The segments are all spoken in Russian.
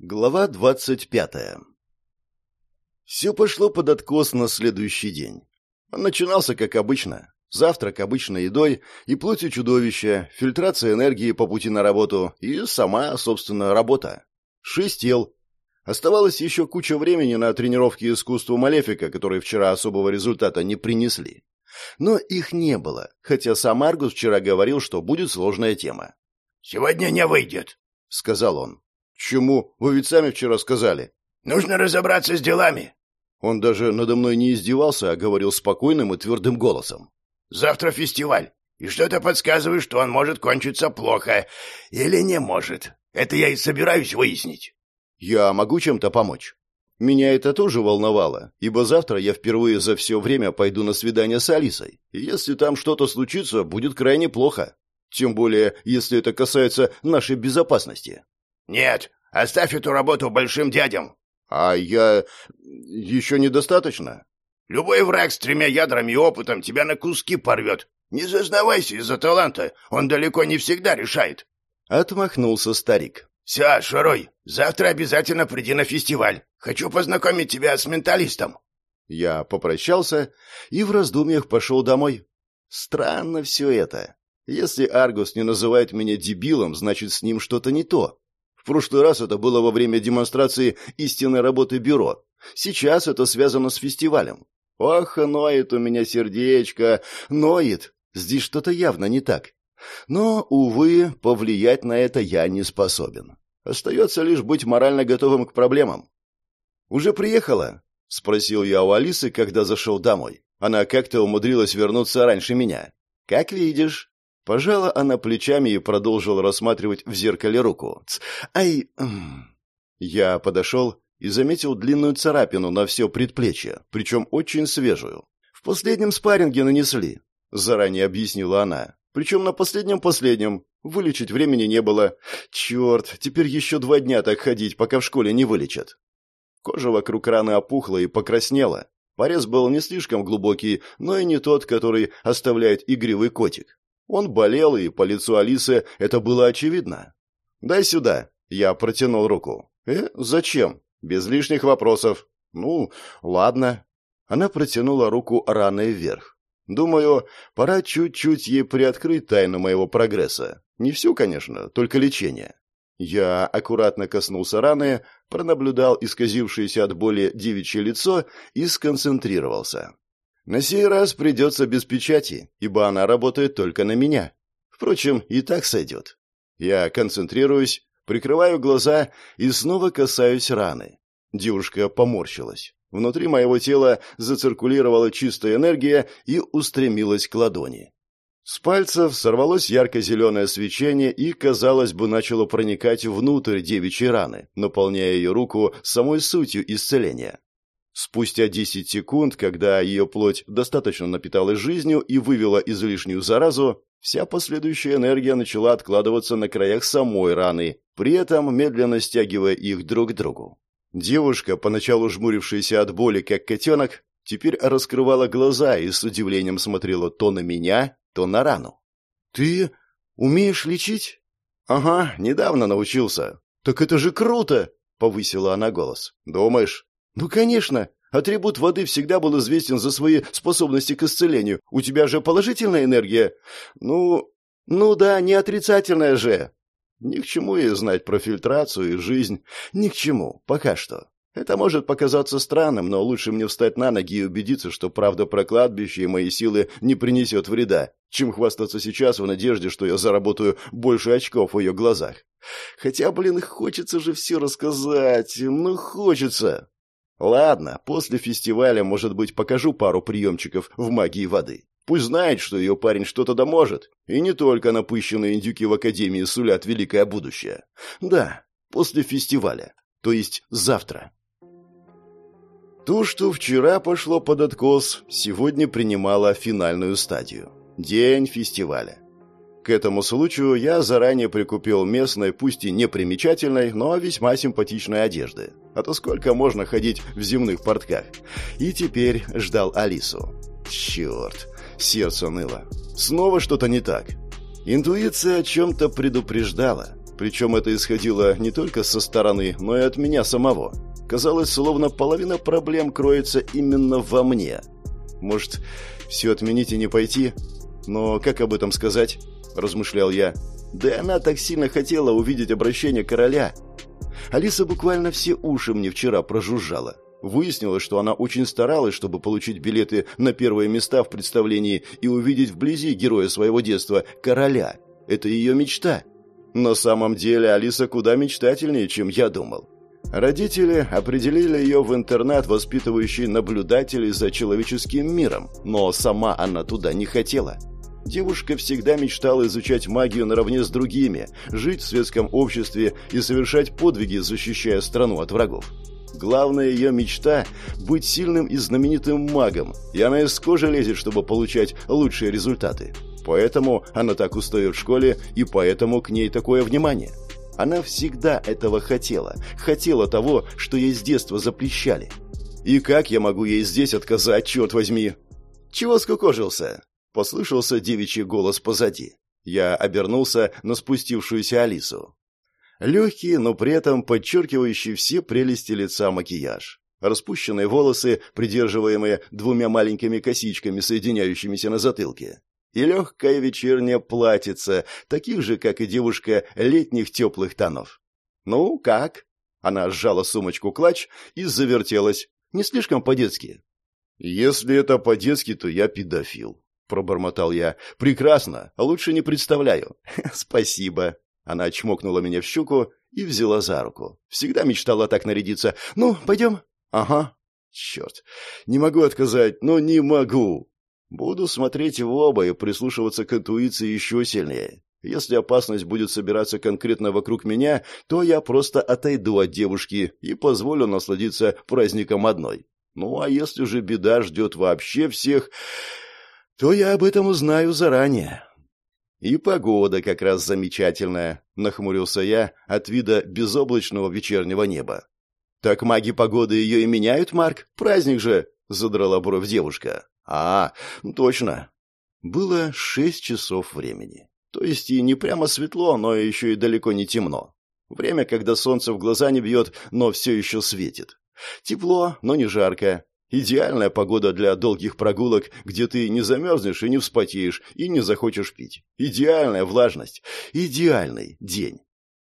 Глава двадцать пятая Все пошло под откос на следующий день. Он начинался, как обычно. Завтрак обычной едой и плотью чудовища, фильтрация энергии по пути на работу и сама, собственно, работа. Шестел. Оставалось еще куча времени на тренировки искусства Малефика, которые вчера особого результата не принесли. Но их не было, хотя сам Аргус вчера говорил, что будет сложная тема. «Сегодня не выйдет», — сказал он. «Чему? Вы ведь сами вчера сказали». «Нужно разобраться с делами». Он даже надо мной не издевался, а говорил спокойным и твердым голосом. «Завтра фестиваль, и что-то подсказывает, что он может кончиться плохо. Или не может. Это я и собираюсь выяснить». «Я могу чем-то помочь?» Меня это тоже волновало, ибо завтра я впервые за все время пойду на свидание с Алисой. И если там что-то случится, будет крайне плохо. Тем более, если это касается нашей безопасности. «Нет, оставь эту работу большим дядям». «А я... еще недостаточно?» «Любой враг с тремя ядрами и опытом тебя на куски порвет. Не зазнавайся из-за таланта, он далеко не всегда решает». Отмахнулся старик. «Все, Шарой, завтра обязательно приди на фестиваль. Хочу познакомить тебя с менталистом». Я попрощался и в раздумьях пошел домой. Странно все это. Если Аргус не называет меня дебилом, значит, с ним что-то не то прошлый раз это было во время демонстрации истинной работы бюро. Сейчас это связано с фестивалем. Ох, ноет у меня сердечко, ноет. Здесь что-то явно не так. Но, увы, повлиять на это я не способен. Остается лишь быть морально готовым к проблемам. «Уже приехала?» — спросил я у Алисы, когда зашел домой. Она как-то умудрилась вернуться раньше меня. «Как видишь». Пожала она плечами и продолжила рассматривать в зеркале руку. «Ай...» Я подошел и заметил длинную царапину на все предплечье, причем очень свежую. «В последнем спарринге нанесли», — заранее объяснила она. «Причем на последнем-последнем. Вылечить времени не было. Черт, теперь еще два дня так ходить, пока в школе не вылечат». Кожа вокруг раны опухла и покраснела. Порез был не слишком глубокий, но и не тот, который оставляет игривый котик. Он болел, и по лицу Алисы это было очевидно. «Дай сюда». Я протянул руку. «Э, зачем?» «Без лишних вопросов». «Ну, ладно». Она протянула руку раной вверх. «Думаю, пора чуть-чуть ей приоткрыть тайну моего прогресса. Не всю, конечно, только лечение». Я аккуратно коснулся раны, пронаблюдал исказившееся от боли девичье лицо и сконцентрировался. На сей раз придется без печати, ибо она работает только на меня. Впрочем, и так сойдет. Я концентрируюсь, прикрываю глаза и снова касаюсь раны. Девушка поморщилась. Внутри моего тела зациркулировала чистая энергия и устремилась к ладони. С пальцев сорвалось ярко-зеленое свечение и, казалось бы, начало проникать внутрь девичьей раны, наполняя ее руку самой сутью исцеления. Спустя 10 секунд, когда ее плоть достаточно напиталась жизнью и вывела излишнюю заразу, вся последующая энергия начала откладываться на краях самой раны, при этом медленно стягивая их друг к другу. Девушка, поначалу жмурившаяся от боли, как котенок, теперь раскрывала глаза и с удивлением смотрела то на меня, то на рану. «Ты умеешь лечить?» «Ага, недавно научился». «Так это же круто!» — повысила она голос. «Думаешь?» «Ну, конечно. Атрибут воды всегда был известен за свои способности к исцелению. У тебя же положительная энергия?» «Ну, ну да, не отрицательная же». «Ни к чему ей знать про фильтрацию и жизнь. Ни к чему. Пока что. Это может показаться странным, но лучше мне встать на ноги и убедиться, что правда про кладбище и мои силы не принесет вреда, чем хвастаться сейчас в надежде, что я заработаю больше очков в ее глазах. Хотя, блин, хочется же все рассказать. Ну, хочется. Ладно, после фестиваля, может быть, покажу пару приемчиков в магии воды. Пусть знает, что ее парень что-то да может. И не только напыщенные индюки в Академии сулят великое будущее. Да, после фестиваля. То есть завтра. То, что вчера пошло под откос, сегодня принимало финальную стадию. День фестиваля. К этому случаю я заранее прикупил местной, пусть и непримечательной, но весьма симпатичной одежды. А то сколько можно ходить в земных портках. И теперь ждал Алису. Черт, сердце ныло. Снова что-то не так. Интуиция о чем-то предупреждала. Причем это исходило не только со стороны, но и от меня самого. Казалось, словно половина проблем кроется именно во мне. Может, все отменить и не пойти? Но как об этом сказать? Размышлял я. Да она так сильно хотела увидеть обращение короля. Алиса буквально все уши мне вчера прожужжала. Выяснилось, что она очень старалась, чтобы получить билеты на первые места в представлении и увидеть вблизи героя своего детства, короля. Это ее мечта. На самом деле Алиса куда мечтательнее, чем я думал. Родители определили ее в интернат, воспитывающий наблюдателей за человеческим миром, но сама она туда не хотела. Девушка всегда мечтала изучать магию наравне с другими, жить в светском обществе и совершать подвиги, защищая страну от врагов. Главная ее мечта – быть сильным и знаменитым магом, и она из кожи лезет, чтобы получать лучшие результаты. Поэтому она так устает в школе, и поэтому к ней такое внимание. Она всегда этого хотела, хотела того, что ей с детства запрещали. И как я могу ей здесь отказать, черт возьми? Чего скукожился? Послышался девичий голос позади. Я обернулся на спустившуюся Алису. Легкий, но при этом подчеркивающий все прелести лица макияж. Распущенные волосы, придерживаемые двумя маленькими косичками, соединяющимися на затылке. И легкая вечерняя платьице, таких же, как и девушка, летних теплых тонов. «Ну, как?» Она сжала сумочку-клатч и завертелась. Не слишком по-детски. «Если это по-детски, то я педофил», — пробормотал я. «Прекрасно, лучше не представляю». «Спасибо», она чмокнула меня в щеку и взяла за руку. Всегда мечтала так нарядиться. «Ну, пойдем?» «Ага». «Черт, не могу отказать, но не могу». Буду смотреть в оба и прислушиваться к интуиции еще сильнее. Если опасность будет собираться конкретно вокруг меня, то я просто отойду от девушки и позволю насладиться праздником одной. Ну а если же беда ждет вообще всех, то я об этом узнаю заранее. «И погода как раз замечательная», — нахмурился я от вида безоблачного вечернего неба. «Так маги погоды ее и меняют, Марк? Праздник же!» — задрала бровь девушка. «А, точно». Было шесть часов времени. То есть и не прямо светло, но еще и далеко не темно. Время, когда солнце в глаза не бьет, но все еще светит. Тепло, но не жарко. Идеальная погода для долгих прогулок, где ты не замерзнешь и не вспотеешь, и не захочешь пить. Идеальная влажность. Идеальный день.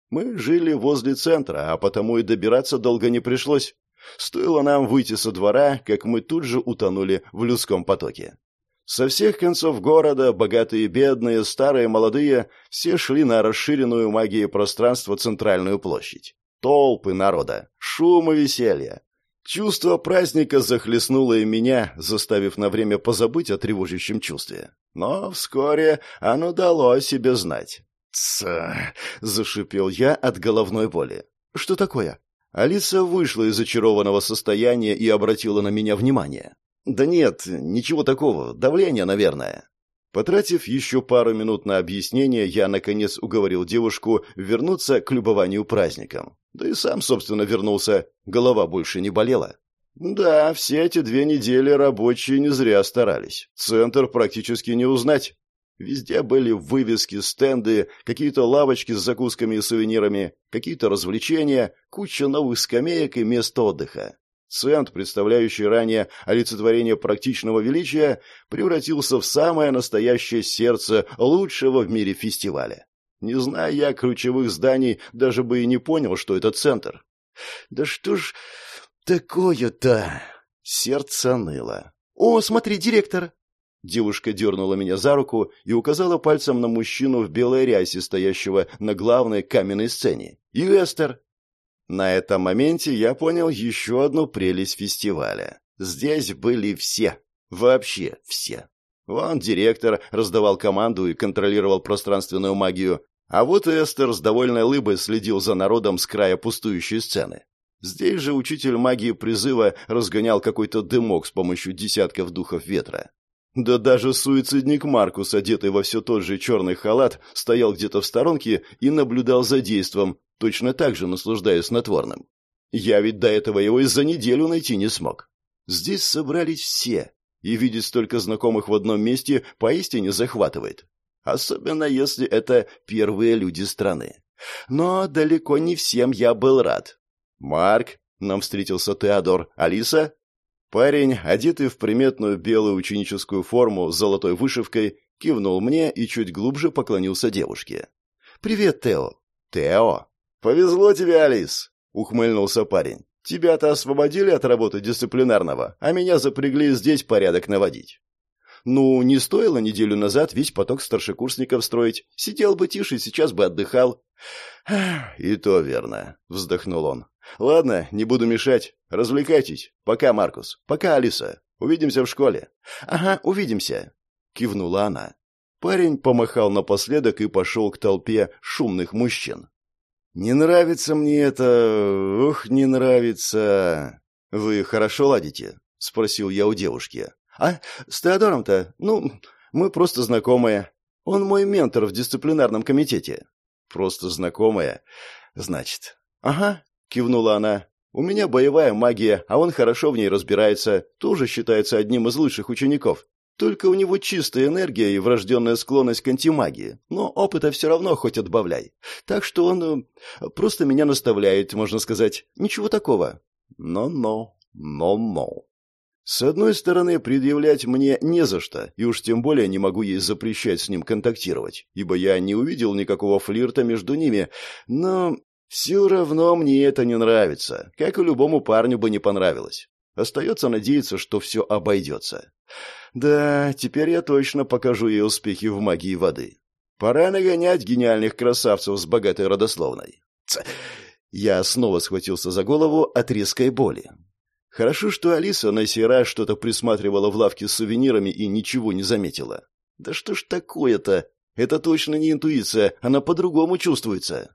Мы жили возле центра, а потому и добираться долго не пришлось. Стоило нам выйти со двора, как мы тут же утонули в людском потоке. Со всех концов города, богатые и бедные, старые и молодые, все шли на расширенную магией пространства центральную площадь. Толпы народа, шум и веселье. Чувство праздника захлестнуло и меня, заставив на время позабыть о тревожащем чувстве. Но вскоре оно дало о себе знать. «Тсс!» — зашипел я от головной боли. «Что такое?» Алиса вышла из очарованного состояния и обратила на меня внимание. «Да нет, ничего такого. Давление, наверное». Потратив еще пару минут на объяснение, я, наконец, уговорил девушку вернуться к любованию праздником. Да и сам, собственно, вернулся. Голова больше не болела. Да, все эти две недели рабочие не зря старались. Центр практически не узнать. Везде были вывески, стенды, какие-то лавочки с закусками и сувенирами, какие-то развлечения, куча новых скамеек и мест отдыха. Центр, представляющий ранее олицетворение практичного величия, превратился в самое настоящее сердце лучшего в мире фестиваля. Не зная я ключевых зданий, даже бы и не понял, что это центр. Да что ж такое-то? Сердце ныло. «О, смотри, директор!» Девушка дернула меня за руку и указала пальцем на мужчину в белой рясе, стоящего на главной каменной сцене. «И Эстер!» На этом моменте я понял еще одну прелесть фестиваля. Здесь были все. Вообще все. Вон директор раздавал команду и контролировал пространственную магию, а вот Эстер с довольной лыбой следил за народом с края пустующей сцены. Здесь же учитель магии призыва разгонял какой-то дымок с помощью десятков духов ветра. Да даже суицидник Маркус, одетый во все тот же черный халат, стоял где-то в сторонке и наблюдал за действом, точно так же наслаждаясь снотворным. Я ведь до этого его и за неделю найти не смог. Здесь собрались все, и видеть столько знакомых в одном месте поистине захватывает. Особенно если это первые люди страны. Но далеко не всем я был рад. «Марк», — нам встретился Теодор, — «Алиса?» Парень, одетый в приметную белую ученическую форму с золотой вышивкой, кивнул мне и чуть глубже поклонился девушке. «Привет, Тео». «Тео?» «Повезло тебе, Алис», — ухмыльнулся парень. «Тебя-то освободили от работы дисциплинарного, а меня запрягли здесь порядок наводить». «Ну, не стоило неделю назад весь поток старшекурсников строить. Сидел бы тише, сейчас бы отдыхал». «И то верно», — вздохнул он. «Ладно, не буду мешать. Развлекайтесь. Пока, Маркус. Пока, Алиса. Увидимся в школе». «Ага, увидимся», — кивнула она. Парень помахал напоследок и пошел к толпе шумных мужчин. «Не нравится мне это... Ох, не нравится...» «Вы хорошо ладите?» — спросил я у девушки. «А с Теодором-то? Ну, мы просто знакомые. Он мой ментор в дисциплинарном комитете». «Просто знакомая? Значит...» «Ага, кивнула она. У меня боевая магия, а он хорошо в ней разбирается, тоже считается одним из лучших учеников. Только у него чистая энергия и врожденная склонность к антимагии, но опыта все равно хоть отбавляй. Так что он э, просто меня наставляет, можно сказать. Ничего такого. Но-но, но-но. С одной стороны, предъявлять мне не за что, и уж тем более не могу ей запрещать с ним контактировать, ибо я не увидел никакого флирта между ними, но все равно мне это не нравится, как и любому парню бы не понравилось. Остается надеяться, что все обойдется. Да, теперь я точно покажу ей успехи в магии воды. Пора нагонять гениальных красавцев с богатой родословной. Ц... Я снова схватился за голову от резкой боли. Хорошо, что Алиса на сей раз что-то присматривала в лавке с сувенирами и ничего не заметила. Да что ж такое-то? Это точно не интуиция, она по-другому чувствуется.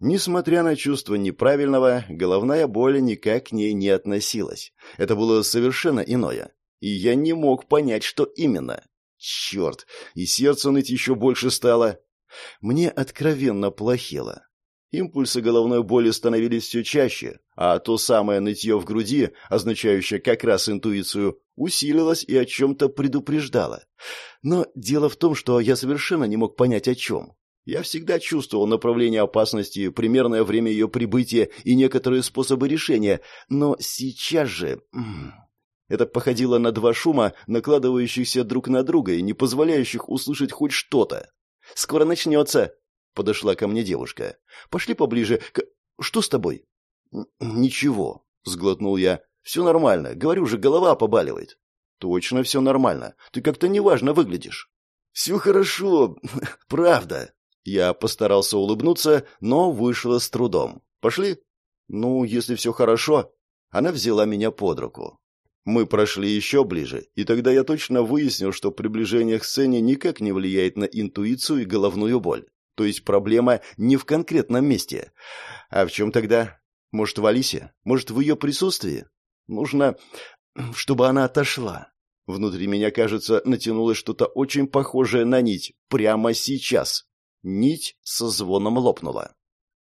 Несмотря на чувство неправильного, головная боль никак к ней не относилась. Это было совершенно иное. И я не мог понять, что именно. Черт, и сердце ныть еще больше стало. Мне откровенно плохело. Импульсы головной боли становились все чаще, а то самое нытье в груди, означающее как раз интуицию, усилилось и о чем-то предупреждало. Но дело в том, что я совершенно не мог понять о чем. Я всегда чувствовал направление опасности, примерное время ее прибытия и некоторые способы решения, но сейчас же... Это походило на два шума, накладывающихся друг на друга и не позволяющих услышать хоть что-то. «Скоро начнется!» — подошла ко мне девушка. «Пошли поближе. К... Что с тобой?» «Ничего», — сглотнул я. «Все нормально. Говорю же, голова побаливает». «Точно все нормально. Ты как-то неважно выглядишь». «Все хорошо. Правда», я постарался улыбнуться, но вышло с трудом. «Пошли?» «Ну, если все хорошо». Она взяла меня под руку. Мы прошли еще ближе, и тогда я точно выяснил, что приближение к сцене никак не влияет на интуицию и головную боль. То есть проблема не в конкретном месте. А в чем тогда? Может, в Алисе? Может, в ее присутствии? Нужно, чтобы она отошла. Внутри меня, кажется, натянулось что-то очень похожее на нить. Прямо сейчас. Нить со звоном лопнула.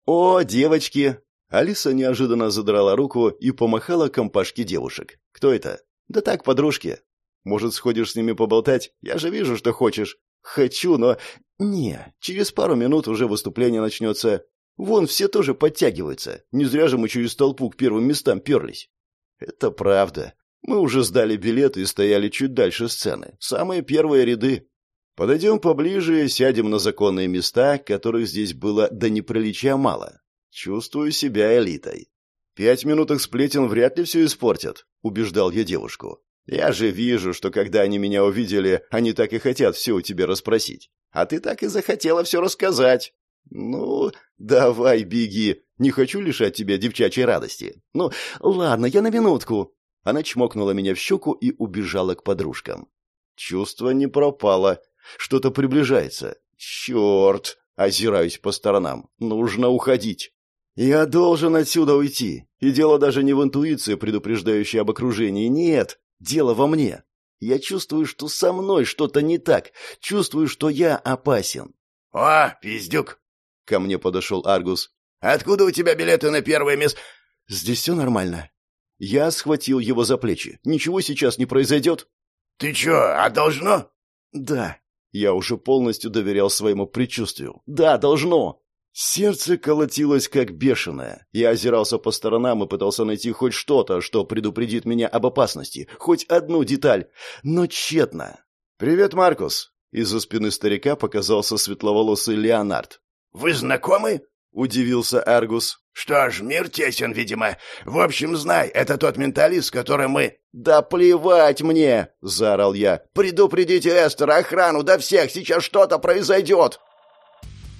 «О, девочки!» Алиса неожиданно задрала руку и помахала компашке девушек. «Кто это?» «Да так, подружки. Может, сходишь с ними поболтать? Я же вижу, что хочешь». «Хочу, но...» «Не, через пару минут уже выступление начнется. Вон, все тоже подтягиваются. Не зря же мы через толпу к первым местам перлись». «Это правда. Мы уже сдали билеты и стояли чуть дальше сцены. Самые первые ряды. Подойдем поближе, сядем на законные места, которых здесь было до неприличия мало. Чувствую себя элитой. Пять минуток сплетен вряд ли все испортят, убеждал я девушку. Я же вижу, что когда они меня увидели, они так и хотят все у тебя расспросить. А ты так и захотела все рассказать. Ну, давай, беги. Не хочу лишать тебя девчачьей радости. Ну, ладно, я на минутку. Она чмокнула меня в щеку и убежала к подружкам. Чувство не пропало, что-то приближается. Черт! Озираюсь по сторонам. Нужно уходить. Я должен отсюда уйти. И дело даже не в интуиции, предупреждающей об окружении. Нет, дело во мне. Я чувствую, что со мной что-то не так. Чувствую, что я опасен. — О, пиздюк! — ко мне подошел Аргус. — Откуда у тебя билеты на первое место? — Здесь все нормально. Я схватил его за плечи. Ничего сейчас не произойдет? — Ты че, а должно? — Да. Я уже полностью доверял своему предчувствию. Да, должно. Сердце колотилось как бешеное. Я озирался по сторонам и пытался найти хоть что-то, что предупредит меня об опасности, хоть одну деталь, но тщетно. «Привет, Маркус!» Из-за спины старика показался светловолосый Леонард. «Вы знакомы?» — удивился Аргус. «Что ж, мир тесен, видимо. В общем, знай, это тот менталист, с которым мы...» «Да плевать мне!» — заорал я. «Предупредите Эстера, охрану, да всех, сейчас что-то произойдет!»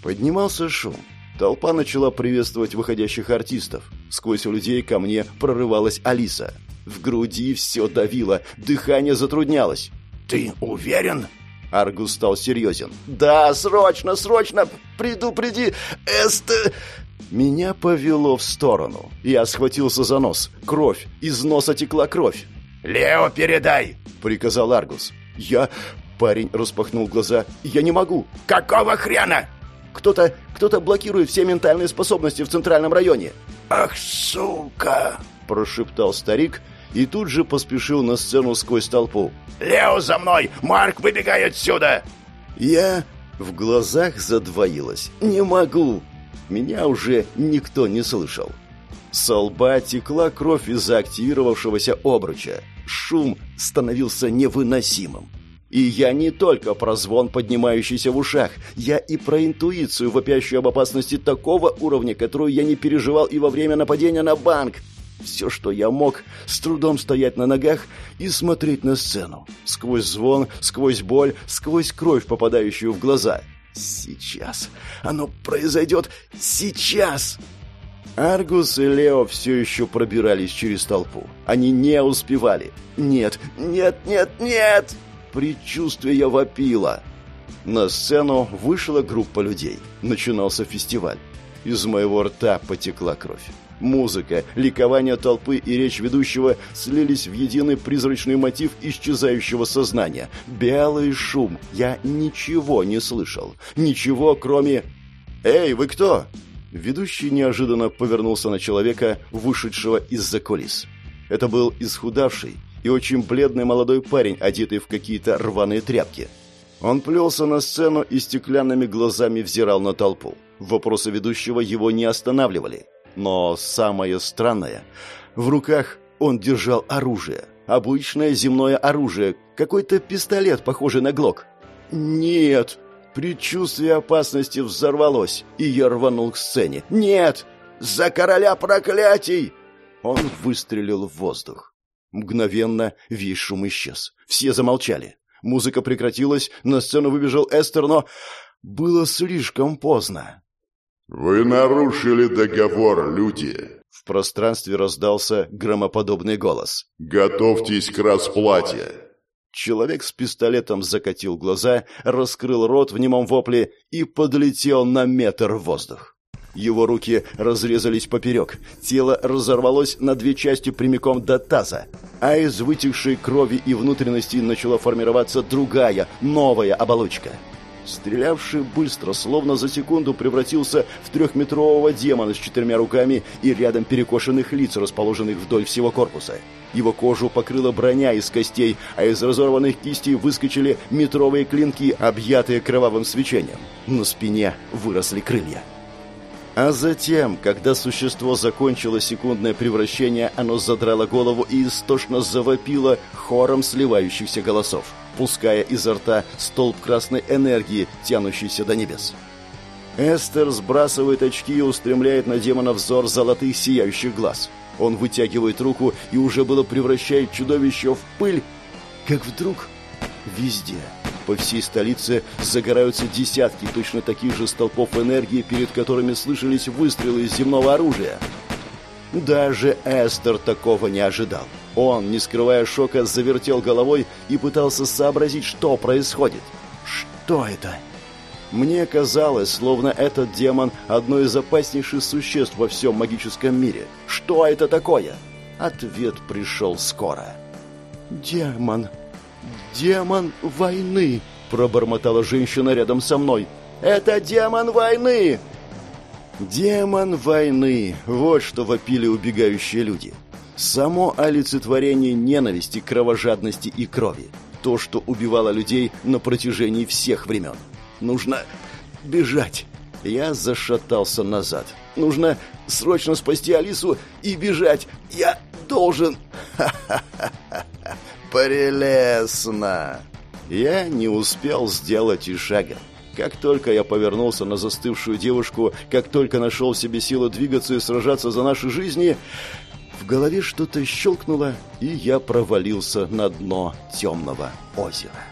Поднимался шум. Толпа начала приветствовать выходящих артистов. Сквозь людей ко мне прорывалась Алиса. В груди все давило, дыхание затруднялось. «Ты уверен?» Аргус стал серьезен. «Да, срочно, срочно! Предупреди! Эст...» Меня повело в сторону. Я схватился за нос. Кровь. Из носа текла кровь. «Лео, передай!» — приказал Аргус. «Я...» — парень распахнул глаза. «Я не могу!» «Какого хрена?» «Кто-то... кто-то блокирует все ментальные способности в центральном районе!» «Ах, сука!» — прошептал старик и тут же поспешил на сцену сквозь толпу. «Лео, за мной! Марк, выбегай отсюда!» Я в глазах задвоилась. «Не могу!» Меня уже никто не слышал. Со лба текла кровь из-за активировавшегося обруча. Шум становился невыносимым. И я не только про звон, поднимающийся в ушах, я и про интуицию, вопящую об опасности такого уровня, которую я не переживал и во время нападения на банк. Все, что я мог, с трудом стоять на ногах и смотреть на сцену. Сквозь звон, сквозь боль, сквозь кровь, попадающую в глаза. Сейчас. Оно произойдет сейчас. Аргус и Лео все еще пробирались через толпу. Они не успевали. Нет, нет, нет, нет! Предчувствие вопило. На сцену вышла группа людей. Начинался фестиваль. Из моего рта потекла кровь. Музыка, ликование толпы и речь ведущего слились в единый призрачный мотив исчезающего сознания. Белый шум. Я ничего не слышал. Ничего, кроме... «Эй, вы кто?» Ведущий неожиданно повернулся на человека, вышедшего из-за кулис. Это был исхудавший и очень бледный молодой парень, одетый в какие-то рваные тряпки. Он плелся на сцену и стеклянными глазами взирал на толпу. Вопросы ведущего его не останавливали. Но самое странное, в руках он держал оружие. Обычное земное оружие, какой-то пистолет, похожий на глок. «Нет!» Предчувствие опасности взорвалось, и я рванул к сцене. «Нет! За короля проклятий!» Он выстрелил в воздух. Мгновенно весь шум исчез. Все замолчали. Музыка прекратилась, на сцену выбежал Эстер, но было слишком поздно. «Вы нарушили договор, люди!» В пространстве раздался громоподобный голос. «Готовьтесь к расплате!» Человек с пистолетом закатил глаза, раскрыл рот в немом вопле и подлетел на метр в воздух. Его руки разрезались поперек, тело разорвалось на две части прямиком до таза, а из вытекшей крови и внутренностей начала формироваться другая, новая оболочка — Стрелявший быстро, словно за секунду превратился в трехметрового демона с четырьмя руками и рядом перекошенных лиц, расположенных вдоль всего корпуса. Его кожу покрыла броня из костей, а из разорванных кистей выскочили метровые клинки, объятые кровавым свечением. На спине выросли крылья. А затем, когда существо закончило секундное превращение, оно задрало голову и истошно завопило хором сливающихся голосов пуская изо рта столб красной энергии, тянущийся до небес. Эстер сбрасывает очки и устремляет на демона взор золотых сияющих глаз. Он вытягивает руку и уже было превращает чудовище в пыль, как вдруг везде, по всей столице, загораются десятки точно таких же столпов энергии, перед которыми слышались выстрелы из земного оружия. Даже Эстер такого не ожидал. Он, не скрывая шока, завертел головой и пытался сообразить, что происходит. Что это? Мне казалось, словно этот демон – одно из опаснейших существ во всем магическом мире. Что это такое? Ответ пришел скоро. «Демон! Демон войны!» – пробормотала женщина рядом со мной. «Это демон войны!» Демон войны – вот что вопили убегающие люди – Само олицетворение ненависти, кровожадности и крови. То, что убивало людей на протяжении всех времен. Нужно бежать. Я зашатался назад. Нужно срочно спасти Алису и бежать. Я должен... Ха-ха-ха-ха. Прелестно! Я не успел сделать и шага. Как только я повернулся на застывшую девушку, как только нашел в себе силы двигаться и сражаться за наши жизни, в голове что-то щелкнуло, и я провалился на дно темного озера.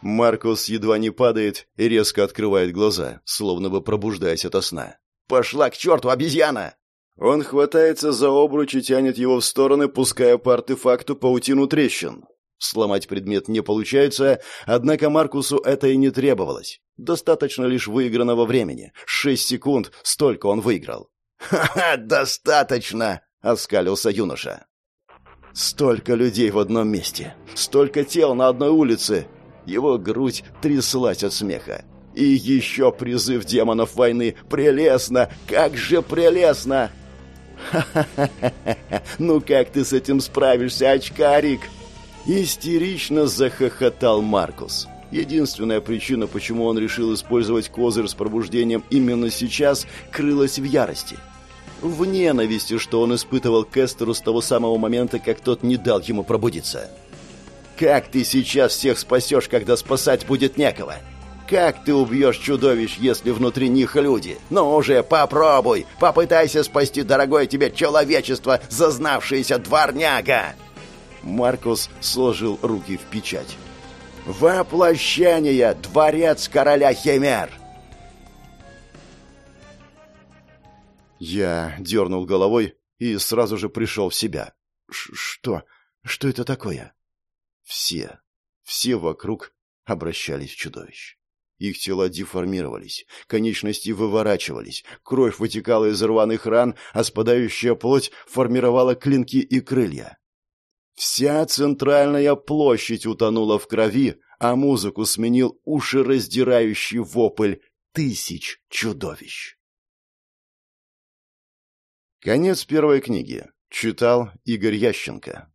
Маркус едва не падает и резко открывает глаза, словно бы пробуждаясь ото сна. «Пошла к черту, обезьяна!» Он хватается за обруч и тянет его в стороны, пуская по артефакту паутину трещин. Сломать предмет не получается, однако Маркусу это и не требовалось. Достаточно лишь выигранного времени. Шесть секунд, столько он выиграл. «Ха-ха, достаточно!» — оскалился юноша. «Столько людей в одном месте, столько тел на одной улице, его грудь тряслась от смеха. И еще призыв демонов войны. Прелестно! Как же прелестно! «Ха-ха-ха! Ну как ты с этим справишься, очкарик?» Истерично захохотал Маркус. Единственная причина, почему он решил использовать козырь с пробуждением именно сейчас, крылась в ярости. В ненависти, что он испытывал к Эстеру с того самого момента, как тот не дал ему пробудиться. Как ты сейчас всех спасешь, когда спасать будет некого? Как ты убьешь чудовищ, если внутри них люди? Ну уже, попробуй! Попытайся спасти дорогое тебе человечество, зазнавшееся дворняга!» Маркус сложил руки в печать. «Воплощение! Дворец короля Химер!» Я дернул головой и сразу же пришел в себя. «Что? Что это такое?» Все, все вокруг обращались в чудовищ. Их тела деформировались, конечности выворачивались, кровь вытекала из рваных ран, а спадающая плоть формировала клинки и крылья. Вся центральная площадь утонула в крови, а музыку сменил ушераздирающий вопль тысяч чудовищ. Конец первой книги. Читал Игорь Ященко.